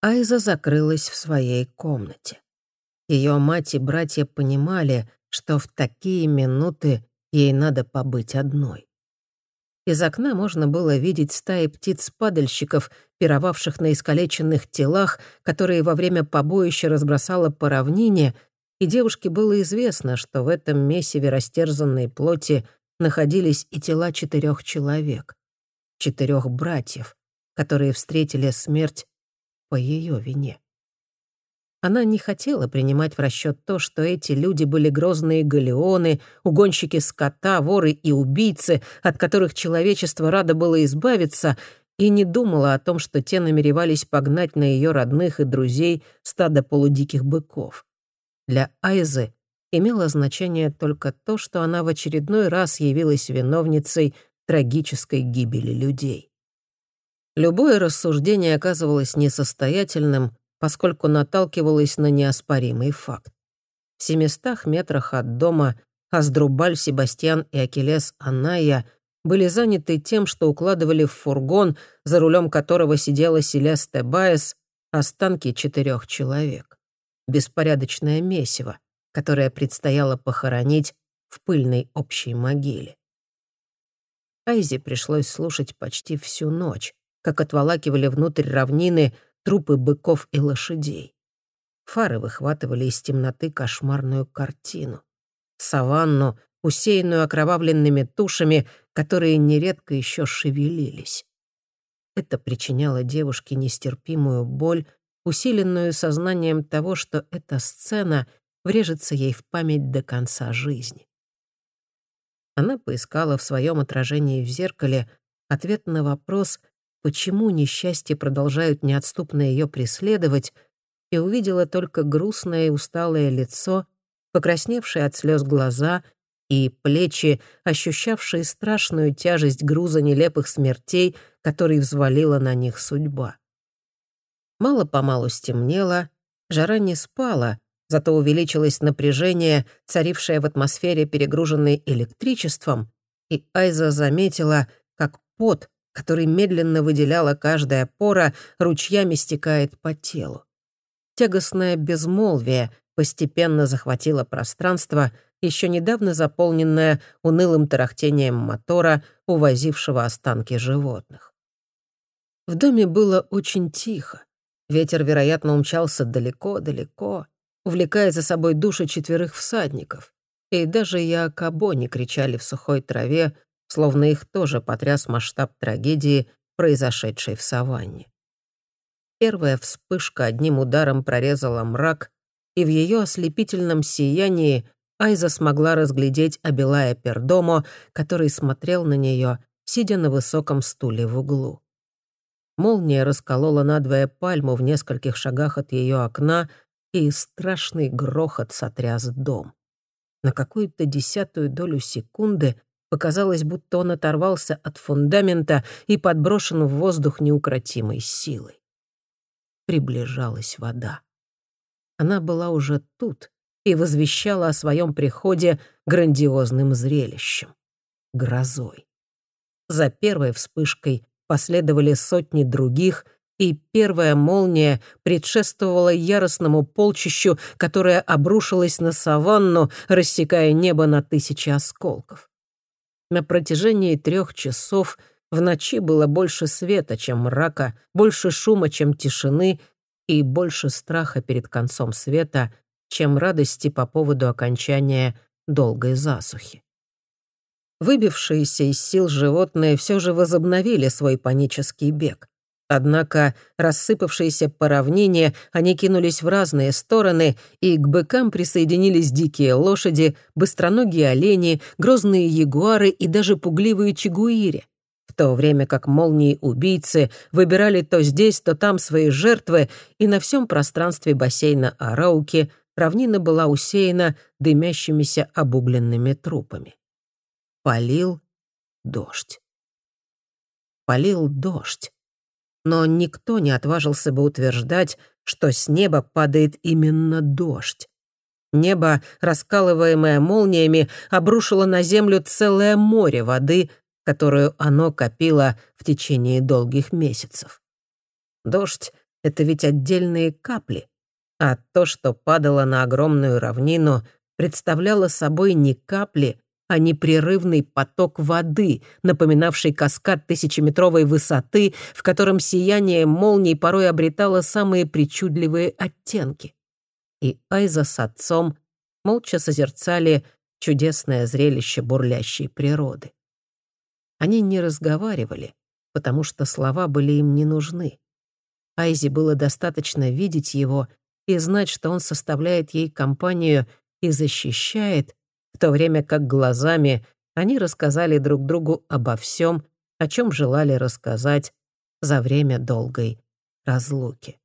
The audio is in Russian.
Айза закрылась в своей комнате. Ее мать и братья понимали, что в такие минуты ей надо побыть одной. Из окна можно было видеть стаи птиц-падальщиков, пировавших на искалеченных телах, которые во время побоища разбросало по равнине, и девушке было известно, что в этом месиве растерзанной плоти находились и тела четырех человек, четырех братьев, которые встретили смерть по ее вине. Она не хотела принимать в расчет то, что эти люди были грозные галеоны, угонщики скота, воры и убийцы, от которых человечество радо было избавиться, и не думала о том, что те намеревались погнать на ее родных и друзей стадо полудиких быков. Для Айзы имело значение только то, что она в очередной раз явилась виновницей трагической гибели людей. Любое рассуждение оказывалось несостоятельным, поскольку наталкивалась на неоспоримый факт. В семистах метрах от дома Аздрубаль, Себастьян и Акелес Аная были заняты тем, что укладывали в фургон, за рулем которого сидела Селесте Баес, останки четырех человек. Беспорядочное месиво, которое предстояло похоронить в пыльной общей могиле. Айзе пришлось слушать почти всю ночь, как отволакивали внутрь равнины трупы быков и лошадей. Фары выхватывали из темноты кошмарную картину. Саванну, усеянную окровавленными тушами, которые нередко еще шевелились. Это причиняло девушке нестерпимую боль, усиленную сознанием того, что эта сцена врежется ей в память до конца жизни. Она поискала в своем отражении в зеркале ответ на вопрос, почему несчастья продолжают неотступно ее преследовать, и увидела только грустное и усталое лицо, покрасневшие от слез глаза и плечи, ощущавшие страшную тяжесть груза нелепых смертей, который взвалила на них судьба. Мало-помалу стемнело, жара не спала, зато увеличилось напряжение, царившее в атмосфере, перегруженной электричеством, и Айза заметила, как пот который медленно выделяла каждая пора, ручьями стекает по телу. Тягостное безмолвие постепенно захватило пространство, еще недавно заполненное унылым тарахтением мотора, увозившего останки животных. В доме было очень тихо. Ветер, вероятно, умчался далеко-далеко, увлекая за собой души четверых всадников. И даже Якобо не кричали в сухой траве, словно их тоже потряс масштаб трагедии, произошедшей в саванне. Первая вспышка одним ударом прорезала мрак, и в ее ослепительном сиянии Айза смогла разглядеть Абилая Пердомо, который смотрел на нее, сидя на высоком стуле в углу. Молния расколола надвое пальму в нескольких шагах от ее окна, и страшный грохот сотряс дом. На какую-то десятую долю секунды Показалось, будто он оторвался от фундамента и подброшен в воздух неукротимой силой. Приближалась вода. Она была уже тут и возвещала о своем приходе грандиозным зрелищем — грозой. За первой вспышкой последовали сотни других, и первая молния предшествовала яростному полчищу, которое обрушилось на саванну, рассекая небо на тысячи осколков. На протяжении трех часов в ночи было больше света, чем мрака, больше шума, чем тишины, и больше страха перед концом света, чем радости по поводу окончания долгой засухи. Выбившиеся из сил животные все же возобновили свой панический бег. Однако, рассыпавшиеся по равнине, они кинулись в разные стороны, и к быкам присоединились дикие лошади, быстроногие олени, грозные ягуары и даже пугливые чигуири. В то время как молнии-убийцы выбирали то здесь, то там свои жертвы, и на всем пространстве бассейна Арауки равнина была усеяна дымящимися обугленными трупами. Полил дождь. Полил дождь но никто не отважился бы утверждать, что с неба падает именно дождь. Небо, раскалываемое молниями, обрушило на землю целое море воды, которую оно копило в течение долгих месяцев. Дождь это ведь отдельные капли, а то, что падало на огромную равнину, представляло собой не капли, а непрерывный поток воды, напоминавший каскад тысячеметровой высоты, в котором сияние молний порой обретало самые причудливые оттенки. И Айза с отцом молча созерцали чудесное зрелище бурлящей природы. Они не разговаривали, потому что слова были им не нужны. Айзе было достаточно видеть его и знать, что он составляет ей компанию и защищает, в то время как глазами они рассказали друг другу обо всем, о чем желали рассказать за время долгой разлуки.